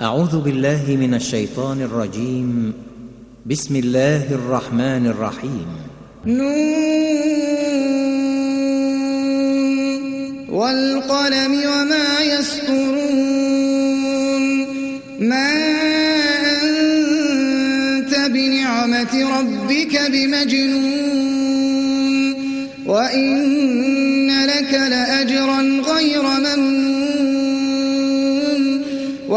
أعوذ بالله من الشيطان الرجيم. بسم الله الرحمن الرحيم. نون والقلم وما يسطرون. ما أنت بنعمة ربك بمجنون. وإن لك لأجرا غير ممنون.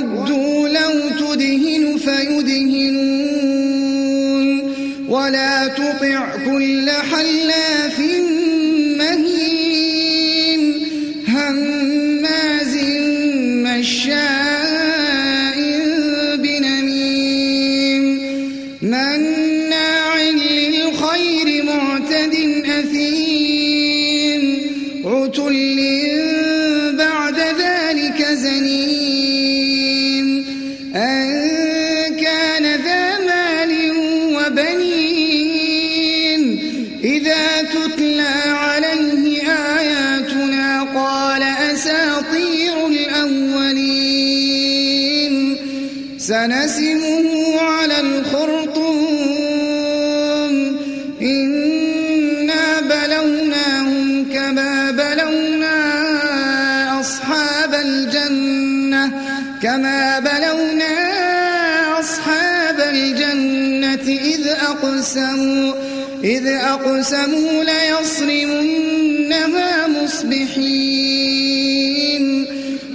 ودوا أساطير الأولين. سنسمه على الخرطوم. إنا بلوناهم كما بلونا أصحاب الجنة كما بلونا أصحاب الجنة. إذ أقسموا إذ أقسموا ليصرمنها مصبحين.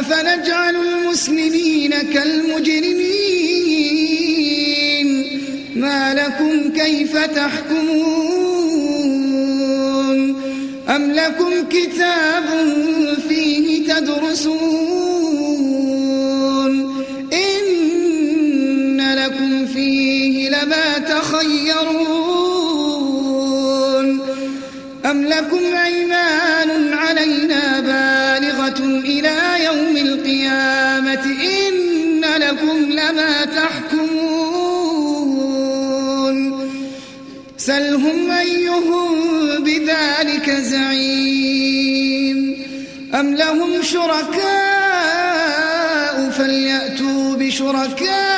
أفنجعل المسلمين كالمجرمين؟ ما لكم كيف تحكمون؟ أم لكم كتاب فيه تدرسون؟ إلى يوم القيامة إن لكم لما تحكمون. سلهم أيهم بذلك زعيم. أم لهم شركاء فليأتوا بشركائهم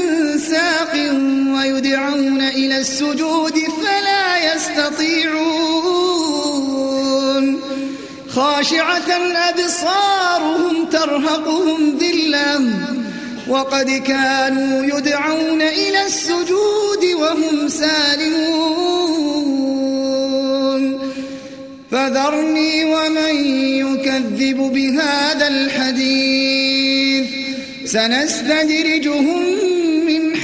ساق ويدعون إلى السجود فلا يستطيعون. خاشعة أبصارهم ترهقهم ذلة وقد كانوا يدعون إلى السجود وهم سالمون. فذرني ومن يكذب بهذا الحديث. سنستدرجهم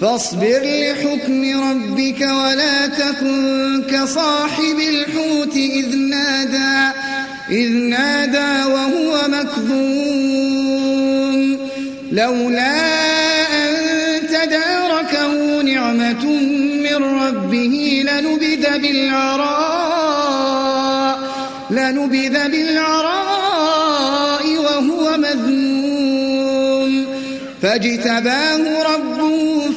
فاصبر لحكم ربك ولا تكن كصاحب الحوت إذ نادى إذ نادى وهو مكذوم لولا أن تداركه نعمة من ربه لنبذ بالعراء لنبذ بالعراء وهو مذموم. فاجتباه ربه